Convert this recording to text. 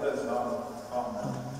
Gottes Namen. Amen.